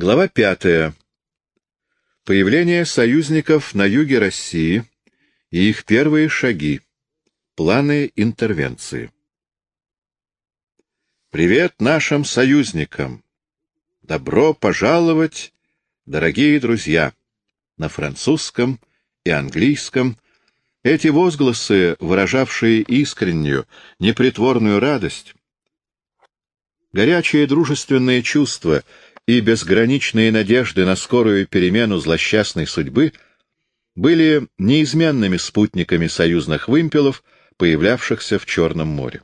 Глава пятая. Появление союзников на юге России и их первые шаги. Планы интервенции. Привет нашим союзникам! Добро пожаловать, дорогие друзья! На французском и английском эти возгласы, выражавшие искреннюю, непритворную радость, горячие дружественные чувства и безграничные надежды на скорую перемену злосчастной судьбы были неизменными спутниками союзных вымпелов, появлявшихся в Черном море.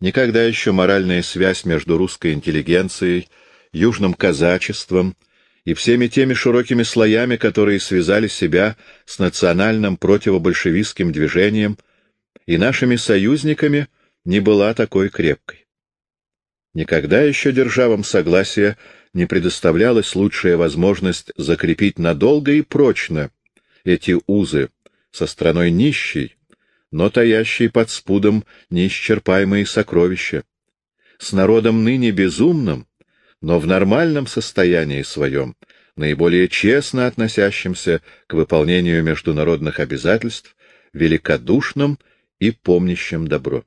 Никогда еще моральная связь между русской интеллигенцией, южным казачеством и всеми теми широкими слоями, которые связали себя с национальным противобольшевистским движением и нашими союзниками, не была такой крепкой. Никогда еще державам согласия не предоставлялась лучшая возможность закрепить надолго и прочно эти узы со страной нищей, но таящей под спудом неисчерпаемые сокровища, с народом ныне безумным, но в нормальном состоянии своем, наиболее честно относящимся к выполнению международных обязательств, великодушным и помнящим добро.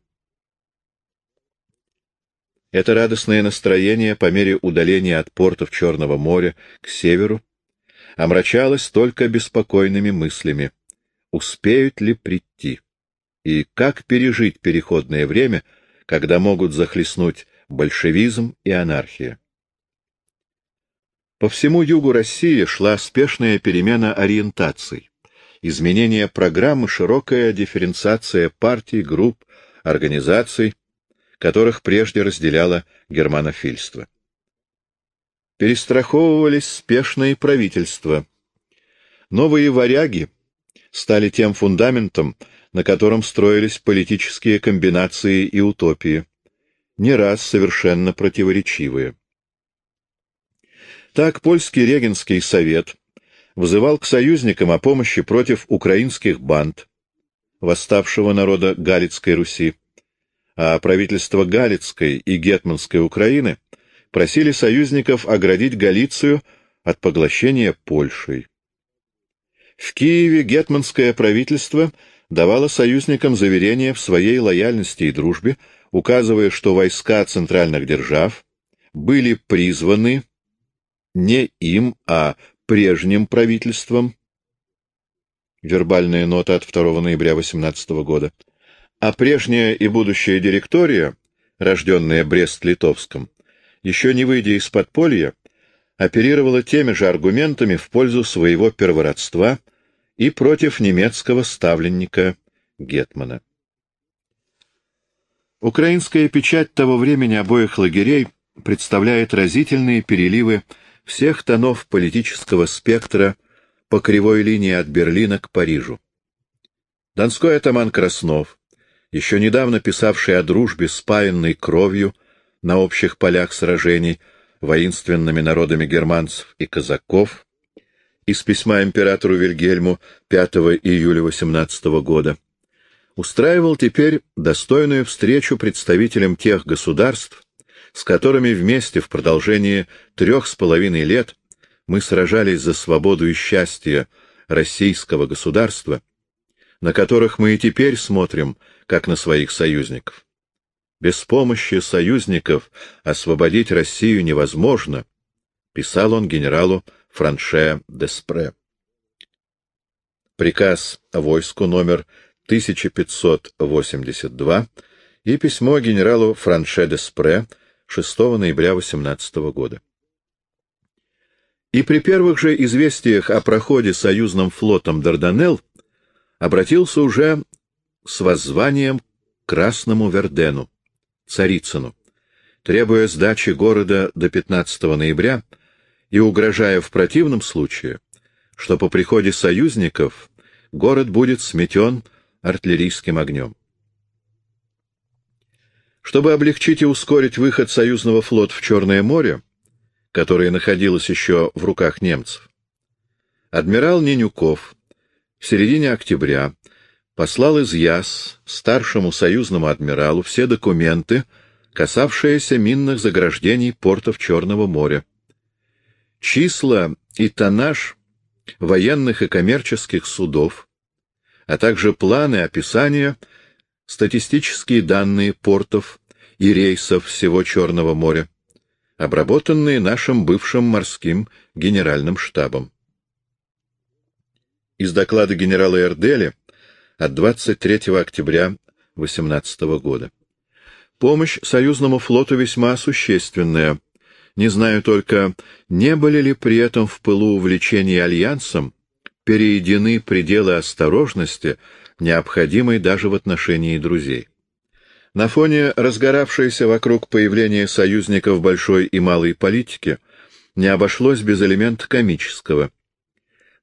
Это радостное настроение по мере удаления от портов Черного моря к северу омрачалось только беспокойными мыслями. Успеют ли прийти? И как пережить переходное время, когда могут захлестнуть большевизм и анархия? По всему югу России шла спешная перемена ориентаций, изменение программы, широкая дифференциация партий, групп, организаций, которых прежде разделяло германофильство. Перестраховывались спешные правительства. Новые варяги стали тем фундаментом, на котором строились политические комбинации и утопии, не раз совершенно противоречивые. Так польский регенский совет вызывал к союзникам о помощи против украинских банд, восставшего народа Галицкой Руси, а правительство Галицкой и Гетманской Украины просили союзников оградить Галицию от поглощения Польшей. В Киеве гетманское правительство давало союзникам заверение в своей лояльности и дружбе, указывая, что войска центральных держав были призваны не им, а прежним правительством. Вербальная нота от 2 ноября 18 года а прежняя и будущая директория, рожденная Брест-Литовском, еще не выйдя из подполья, оперировала теми же аргументами в пользу своего первородства и против немецкого ставленника Гетмана. Украинская печать того времени обоих лагерей представляет разительные переливы всех тонов политического спектра по кривой линии от Берлина к Парижу. Донской атаман Краснов, еще недавно писавший о дружбе, спаянной кровью на общих полях сражений воинственными народами германцев и казаков, из письма императору Вильгельму 5 июля 18 года, устраивал теперь достойную встречу представителям тех государств, с которыми вместе в продолжении трех с половиной лет мы сражались за свободу и счастье российского государства, на которых мы и теперь смотрим — как на своих союзников. Без помощи союзников освободить Россию невозможно, писал он генералу Франше Деспре. Приказ войску номер 1582 и письмо генералу Франше Деспре 6 ноября 18 года. И при первых же известиях о проходе союзным флотом Дарданелл обратился уже с воззванием Красному Вердену, Царицыну, требуя сдачи города до 15 ноября и угрожая в противном случае, что по приходе союзников город будет сметен артиллерийским огнем. Чтобы облегчить и ускорить выход союзного флота в Черное море, которое находилось еще в руках немцев, адмирал Ненюков в середине октября послал из Яс старшему союзному адмиралу все документы, касавшиеся минных заграждений портов Черного моря, числа и тоннаж военных и коммерческих судов, а также планы описания, статистические данные портов и рейсов всего Черного моря, обработанные нашим бывшим морским генеральным штабом. Из доклада генерала Эрдели от 23 октября 18 года. Помощь союзному флоту весьма существенная. Не знаю только, не были ли при этом в пылу увлечения альянсом переедены пределы осторожности, необходимой даже в отношении друзей. На фоне разгоравшейся вокруг появления союзников большой и малой политики не обошлось без элемента комического.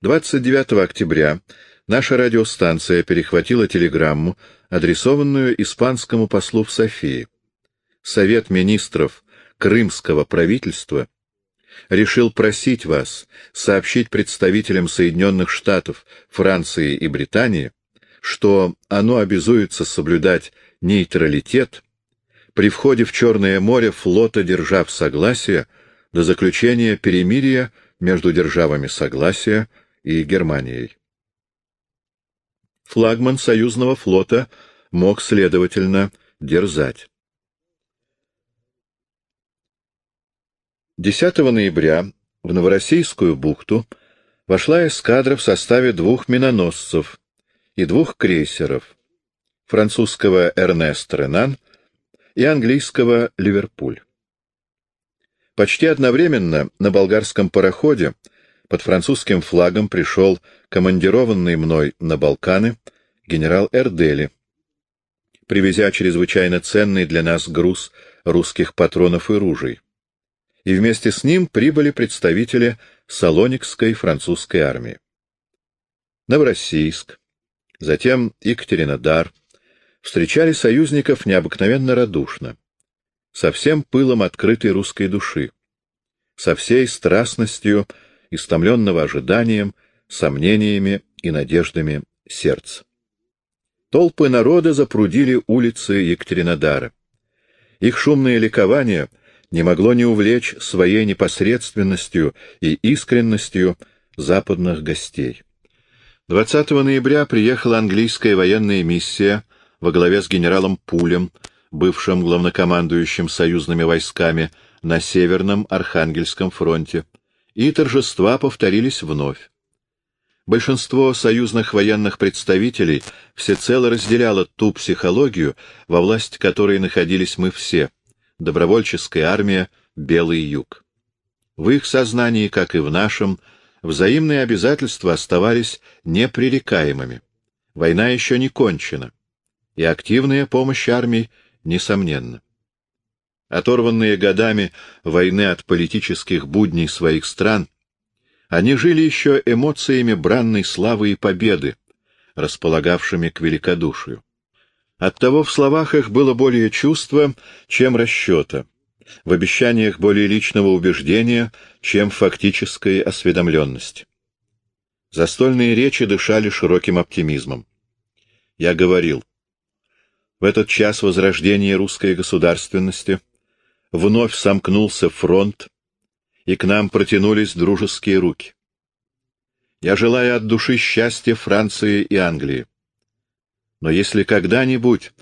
29 октября наша радиостанция перехватила телеграмму, адресованную испанскому послу в Софии. Совет министров крымского правительства решил просить вас сообщить представителям Соединенных Штатов, Франции и Британии, что оно обязуется соблюдать нейтралитет при входе в Черное море флота держав согласия до заключения перемирия между державами согласия и Германией. Флагман союзного флота мог, следовательно, дерзать. 10 ноября в Новороссийскую бухту вошла эскадра в составе двух миноносцев и двух крейсеров, французского «Эрнест Ренан» и английского «Ливерпуль». Почти одновременно на болгарском пароходе под французским флагом пришел командированный мной на Балканы генерал Эрдели, привезя чрезвычайно ценный для нас груз русских патронов и ружей. И вместе с ним прибыли представители Салоникской французской армии. Новороссийск, затем Екатеринодар, встречали союзников необыкновенно радушно, со всем пылом открытой русской души, со всей страстностью истомленного ожиданием, сомнениями и надеждами сердца. Толпы народа запрудили улицы Екатеринодара. Их шумное ликование не могло не увлечь своей непосредственностью и искренностью западных гостей. 20 ноября приехала английская военная миссия во главе с генералом Пулем, бывшим главнокомандующим союзными войсками на Северном Архангельском фронте, и торжества повторились вновь. Большинство союзных военных представителей всецело разделяло ту психологию, во власти которой находились мы все — добровольческая армия «Белый юг». В их сознании, как и в нашем, взаимные обязательства оставались непререкаемыми. Война еще не кончена, и активная помощь армии несомненна. Оторванные годами войны от политических будней своих стран, они жили еще эмоциями бранной славы и победы, располагавшими к великодушию. Оттого в словах их было более чувства, чем расчета, в обещаниях более личного убеждения, чем фактической осведомленности. Застольные речи дышали широким оптимизмом. Я говорил, в этот час возрождения русской государственности — вновь сомкнулся фронт, и к нам протянулись дружеские руки. Я желаю от души счастья Франции и Англии. Но если когда-нибудь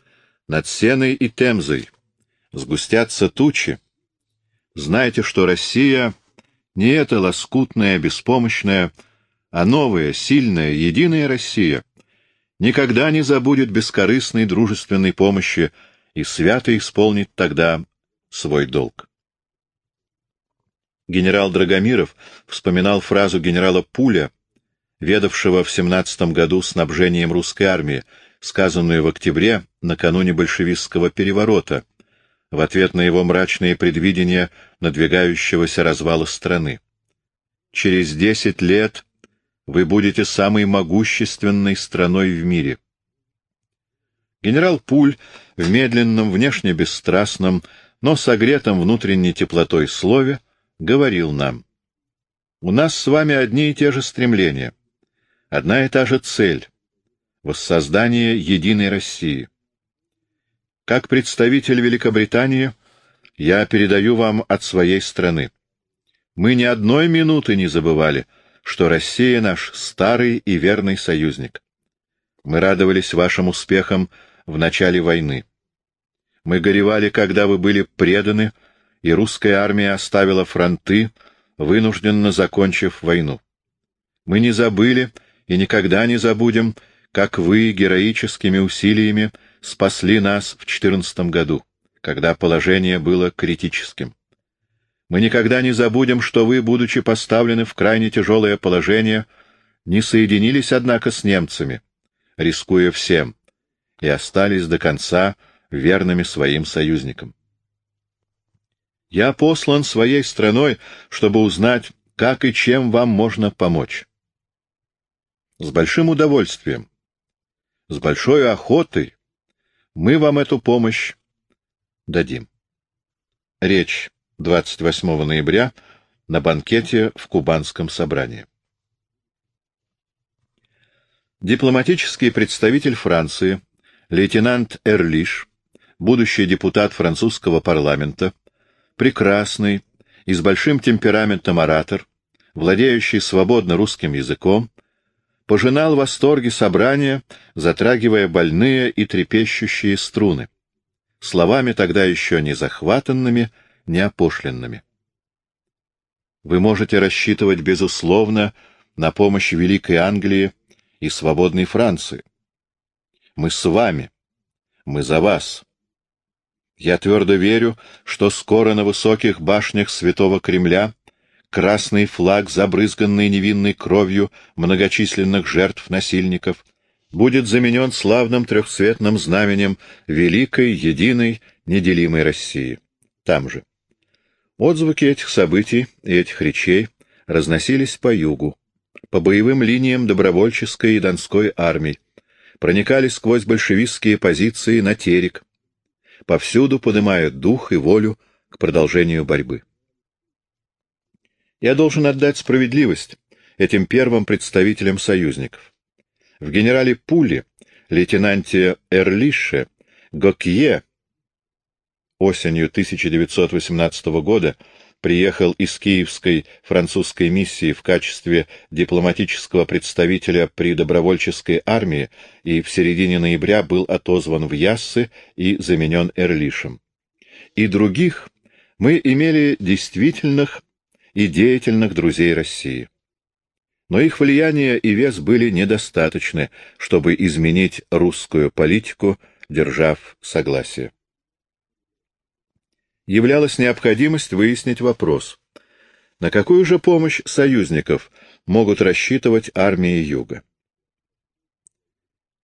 над Сеной и Темзой сгустятся тучи, знайте, что Россия не эта лоскутная, беспомощная, а новая, сильная, единая Россия никогда не забудет бескорыстной дружественной помощи и свято исполнит тогда свой долг. Генерал Драгомиров вспоминал фразу генерала Пуля, ведавшего в 17 году снабжением русской армии, сказанную в октябре накануне большевистского переворота, в ответ на его мрачные предвидения надвигающегося развала страны. «Через десять лет вы будете самой могущественной страной в мире». Генерал Пуль в медленном, внешне бесстрастном, но согретом внутренней теплотой слове говорил нам, «У нас с вами одни и те же стремления, одна и та же цель — воссоздание единой России. Как представитель Великобритании я передаю вам от своей страны. Мы ни одной минуты не забывали, что Россия наш старый и верный союзник. Мы радовались вашим успехам в начале войны. Мы горевали, когда вы были преданы, и русская армия оставила фронты, вынужденно закончив войну. Мы не забыли и никогда не забудем, как вы героическими усилиями спасли нас в 14 году, когда положение было критическим. Мы никогда не забудем, что вы, будучи поставлены в крайне тяжелое положение, не соединились, однако, с немцами, рискуя всем, и остались до конца верными своим союзникам. Я послан своей страной, чтобы узнать, как и чем вам можно помочь. С большим удовольствием, с большой охотой мы вам эту помощь дадим. Речь 28 ноября на банкете в Кубанском собрании. Дипломатический представитель Франции, лейтенант Эрлиш, будущий депутат французского парламента, прекрасный и с большим темпераментом оратор, владеющий свободно русским языком, пожинал восторги собрания, затрагивая больные и трепещущие струны, словами тогда еще не захватанными, неопошленными. Вы можете рассчитывать, безусловно, на помощь Великой Англии и свободной Франции. Мы с вами. Мы за вас. Я твердо верю, что скоро на высоких башнях Святого Кремля красный флаг, забрызганный невинной кровью многочисленных жертв насильников, будет заменен славным трехцветным знаменем великой, единой, неделимой России. Там же. Отзвуки этих событий и этих речей разносились по югу, по боевым линиям добровольческой и донской армий, проникали сквозь большевистские позиции на Терек, повсюду поднимая дух и волю к продолжению борьбы. Я должен отдать справедливость этим первым представителям союзников. В генерале Пуле, лейтенанте Эрлише, Гокье осенью 1918 года приехал из Киевской французской миссии в качестве дипломатического представителя при добровольческой армии и в середине ноября был отозван в Яссы и заменен Эрлишем. И других мы имели действительных и деятельных друзей России. Но их влияние и вес были недостаточны, чтобы изменить русскую политику, держав согласие являлась необходимость выяснить вопрос, на какую же помощь союзников могут рассчитывать армии Юга.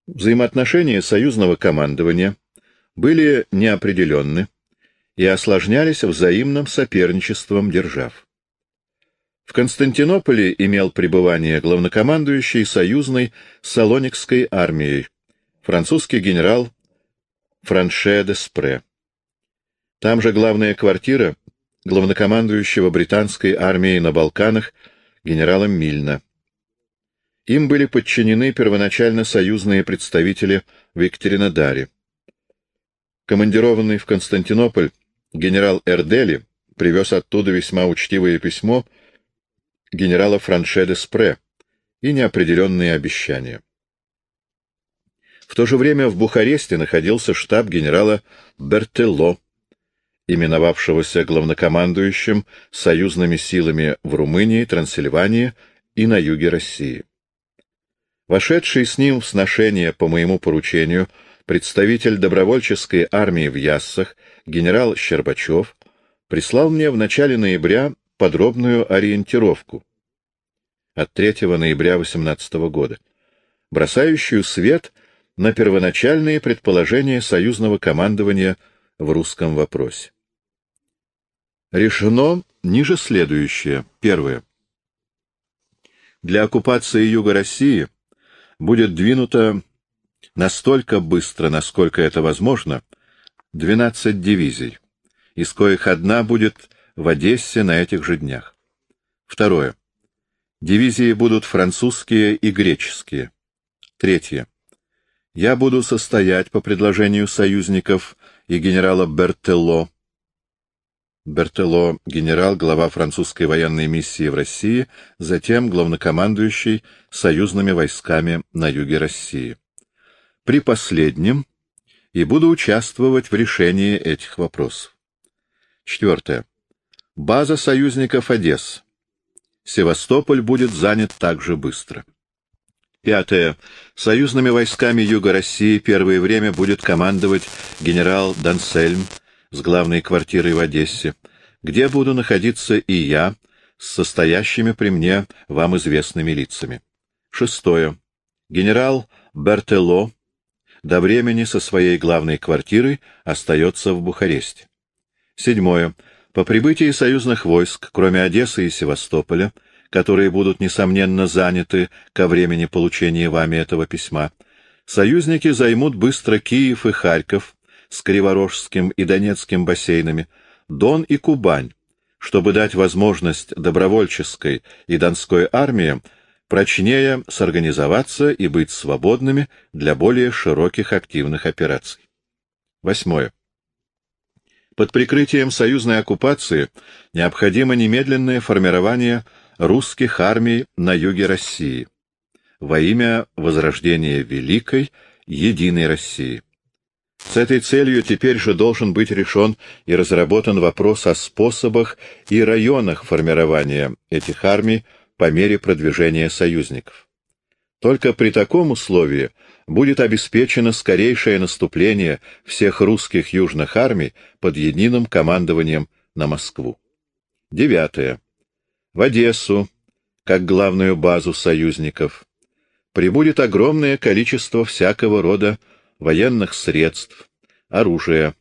Взаимоотношения союзного командования были неопределенны и осложнялись взаимным соперничеством держав. В Константинополе имел пребывание главнокомандующий союзной Салоникской армией, французский генерал Франше де Спре. Там же главная квартира главнокомандующего британской армией на Балканах генерала Мильна. Им были подчинены первоначально союзные представители в Екатеринодаре. Командированный в Константинополь генерал Эрдели привез оттуда весьма учтивое письмо генерала Франше де Спре и неопределенные обещания. В то же время в Бухаресте находился штаб генерала Бертелло, именовавшегося главнокомандующим союзными силами в Румынии, Трансильвании и на юге России. Вошедший с ним в сношение по моему поручению представитель добровольческой армии в Яссах, генерал Щербачев, прислал мне в начале ноября подробную ориентировку от 3 ноября 18 года, бросающую свет на первоначальные предположения союзного командования в русском вопросе. Решено ниже следующее. Первое. Для оккупации Юга России будет двинуто настолько быстро, насколько это возможно, 12 дивизий, из коих одна будет в Одессе на этих же днях. Второе. Дивизии будут французские и греческие. Третье. Я буду состоять по предложению союзников и генерала Бертелло Бертело — генерал, глава французской военной миссии в России, затем главнокомандующий союзными войсками на юге России. При последнем и буду участвовать в решении этих вопросов. Четвертое. База союзников Одесс. Севастополь будет занят также быстро. Пятое. Союзными войсками Юга России первое время будет командовать генерал Дансельм с главной квартирой в Одессе, где буду находиться и я с состоящими при мне вам известными лицами. Шестое. Генерал Бертело до времени со своей главной квартирой остается в Бухаресте. Седьмое. По прибытии союзных войск, кроме Одессы и Севастополя, которые будут, несомненно, заняты ко времени получения вами этого письма, союзники займут быстро Киев и Харьков с Криворожским и Донецким бассейнами, Дон и Кубань, чтобы дать возможность добровольческой и донской армиям прочнее сорганизоваться и быть свободными для более широких активных операций. Восьмое. Под прикрытием союзной оккупации необходимо немедленное формирование русских армий на юге России во имя возрождения великой, единой России. С этой целью теперь же должен быть решен и разработан вопрос о способах и районах формирования этих армий по мере продвижения союзников. Только при таком условии будет обеспечено скорейшее наступление всех русских южных армий под единым командованием на Москву. Девятое. В Одессу, как главную базу союзников, прибудет огромное количество всякого рода военных средств, оружия,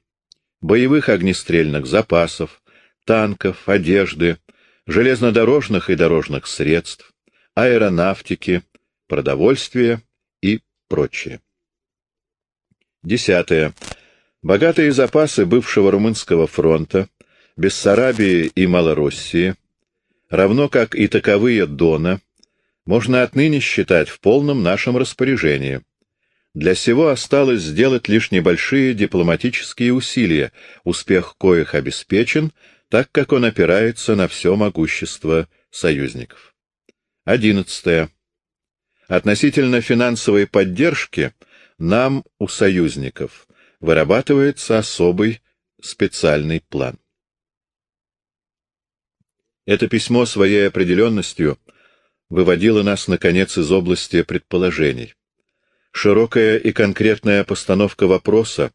боевых огнестрельных запасов, танков, одежды, железнодорожных и дорожных средств, аэронавтики, продовольствия и прочее. Десятое. Богатые запасы бывшего Румынского фронта, Бессарабии и Малороссии, равно как и таковые Дона, можно отныне считать в полном нашем распоряжении. Для сего осталось сделать лишь небольшие дипломатические усилия, успех коих обеспечен, так как он опирается на все могущество союзников. Одиннадцатое. Относительно финансовой поддержки нам, у союзников, вырабатывается особый специальный план. Это письмо своей определенностью выводило нас, наконец, из области предположений. Широкая и конкретная постановка вопроса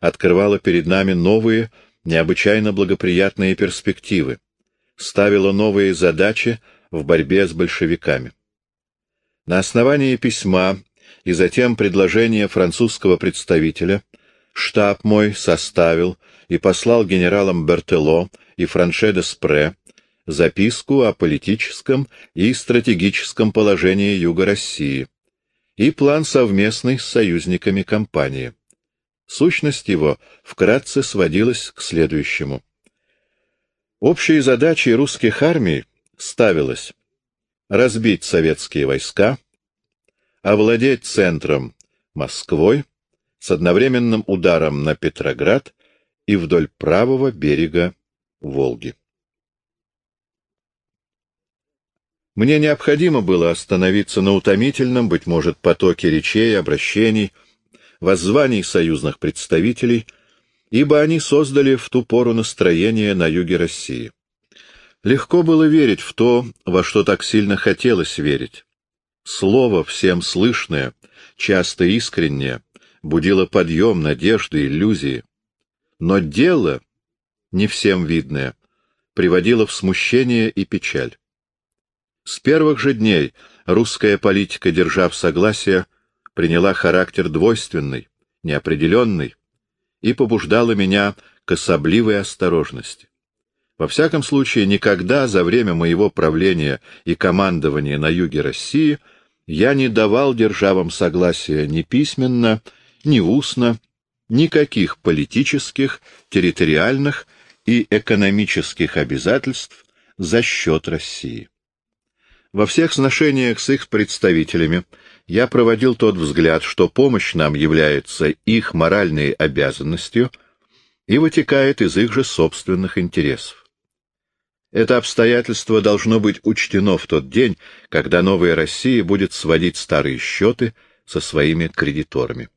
открывала перед нами новые, необычайно благоприятные перспективы, ставила новые задачи в борьбе с большевиками. На основании письма и затем предложения французского представителя штаб мой составил и послал генералам Бертело и Франше де Спре записку о политическом и стратегическом положении Юга России и план совместный с союзниками кампании. Сущность его вкратце сводилась к следующему. Общей задачей русских армий ставилось разбить советские войска, овладеть центром Москвой с одновременным ударом на Петроград и вдоль правого берега Волги. Мне необходимо было остановиться на утомительном, быть может, потоке речей, обращений, воззваний союзных представителей, ибо они создали в ту пору настроение на юге России. Легко было верить в то, во что так сильно хотелось верить. Слово, всем слышное, часто искреннее, будило подъем, надежды, иллюзии. Но дело, не всем видное, приводило в смущение и печаль. С первых же дней русская политика, держав согласие, приняла характер двойственный, неопределенный и побуждала меня к особливой осторожности. Во всяком случае, никогда за время моего правления и командования на юге России я не давал державам согласия ни письменно, ни устно, никаких политических, территориальных и экономических обязательств за счет России. Во всех сношениях с их представителями я проводил тот взгляд, что помощь нам является их моральной обязанностью, и вытекает из их же собственных интересов. Это обстоятельство должно быть учтено в тот день, когда новая Россия будет сводить старые счеты со своими кредиторами.